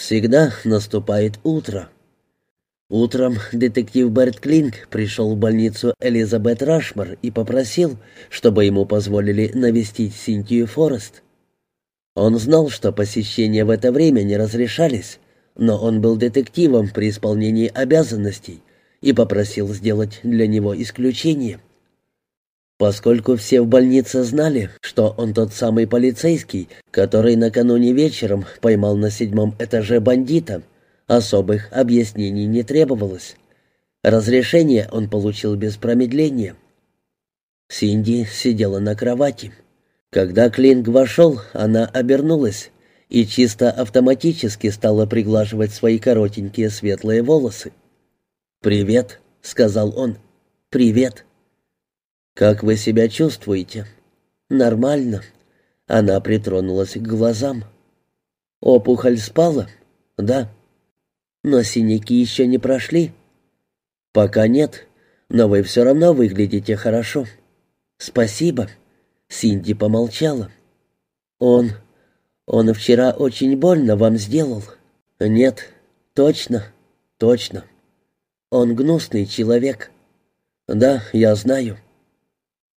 Всегда наступает утро. Утром детектив Берт Клинк пришел в больницу Элизабет Рашмар и попросил, чтобы ему позволили навестить Синтию Форест. Он знал, что посещения в это время не разрешались, но он был детективом при исполнении обязанностей и попросил сделать для него исключение. Поскольку все в больнице знали, что он тот самый полицейский, который накануне вечером поймал на седьмом этаже бандита, особых объяснений не требовалось. Разрешение он получил без промедления. Синди сидела на кровати. Когда Клинк вошел, она обернулась и чисто автоматически стала приглаживать свои коротенькие светлые волосы. «Привет», — сказал он. «Привет». «Как вы себя чувствуете?» «Нормально». Она притронулась к глазам. «Опухоль спала?» «Да». «Но синяки еще не прошли?» «Пока нет, но вы все равно выглядите хорошо». «Спасибо». Синди помолчала. «Он... он вчера очень больно вам сделал?» «Нет, точно, точно. Он гнусный человек». «Да, я знаю».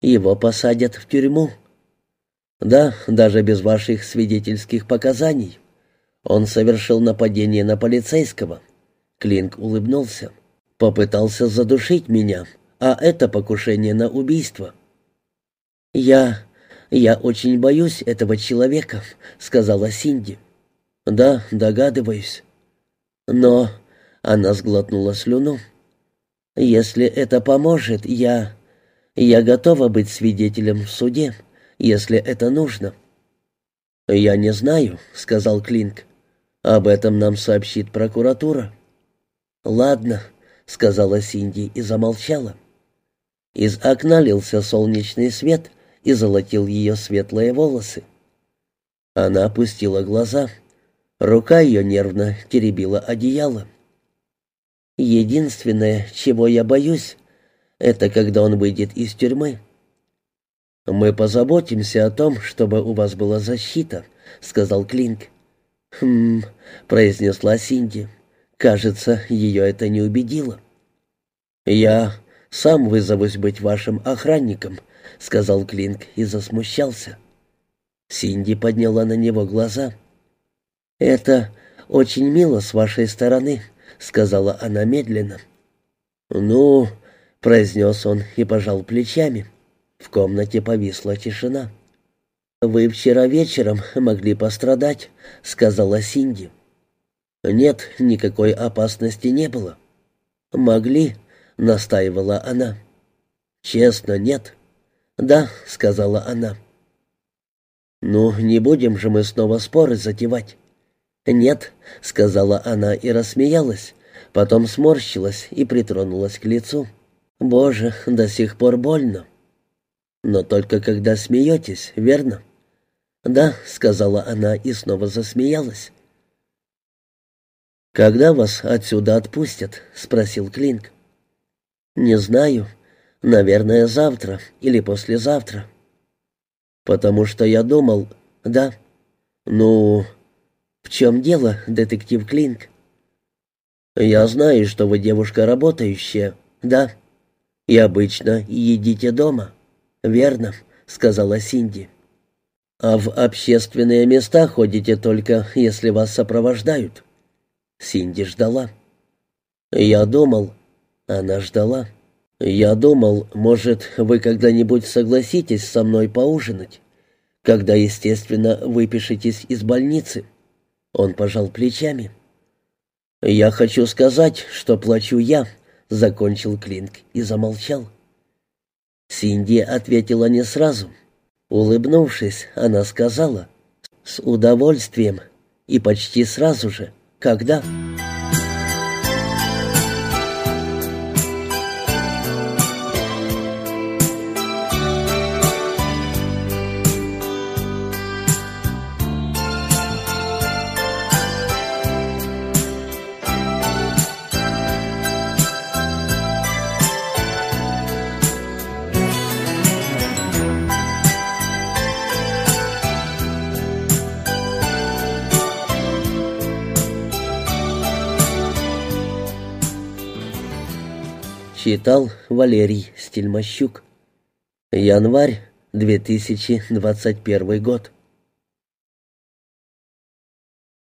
Его посадят в тюрьму. Да, даже без ваших свидетельских показаний. Он совершил нападение на полицейского. Клинк улыбнулся. Попытался задушить меня, а это покушение на убийство. Я... я очень боюсь этого человека, сказала Синди. Да, догадываюсь. Но... Она сглотнула слюну. «Если это поможет, я...» Я готова быть свидетелем в суде, если это нужно». «Я не знаю», — сказал Клинк. «Об этом нам сообщит прокуратура». «Ладно», — сказала Синди и замолчала. Из окна лился солнечный свет и золотил ее светлые волосы. Она опустила глаза. Рука ее нервно теребила одеяло. «Единственное, чего я боюсь, это когда он выйдет из тюрьмы. «Мы позаботимся о том, чтобы у вас была защита», — сказал Клинк. «Хм», — произнесла Синди. «Кажется, ее это не убедило». «Я сам вызовусь быть вашим охранником», — сказал Клинк и засмущался. Синди подняла на него глаза. «Это очень мило с вашей стороны», — сказала она медленно. «Ну, произнес он и пожал плечами. В комнате повисла тишина. «Вы вчера вечером могли пострадать», — сказала Синди. «Нет, никакой опасности не было». «Могли», — настаивала она. «Честно, нет». «Да», — сказала она. «Ну, не будем же мы снова споры затевать». «Нет», — сказала она и рассмеялась, потом сморщилась и притронулась к лицу. Боже, до сих пор больно. Но только когда смеетесь, верно? Да, сказала она и снова засмеялась. Когда вас отсюда отпустят? спросил Клинк. Не знаю. Наверное, завтра или послезавтра. Потому что я думал, да. Ну, в чем дело, детектив Клинк? Я знаю, что вы девушка работающая. Да. «И обычно едите дома». «Верно», — сказала Синди. «А в общественные места ходите только, если вас сопровождают». Синди ждала. «Я думал...» Она ждала. «Я думал, может, вы когда-нибудь согласитесь со мной поужинать, когда, естественно, выпишетесь из больницы». Он пожал плечами. «Я хочу сказать, что плачу я, закончил Клинк и замолчал. Синди ответила не сразу. Улыбнувшись, она сказала «С удовольствием» и почти сразу же «Когда?» Читал Валерий Стельмощук. Январь 2021 год.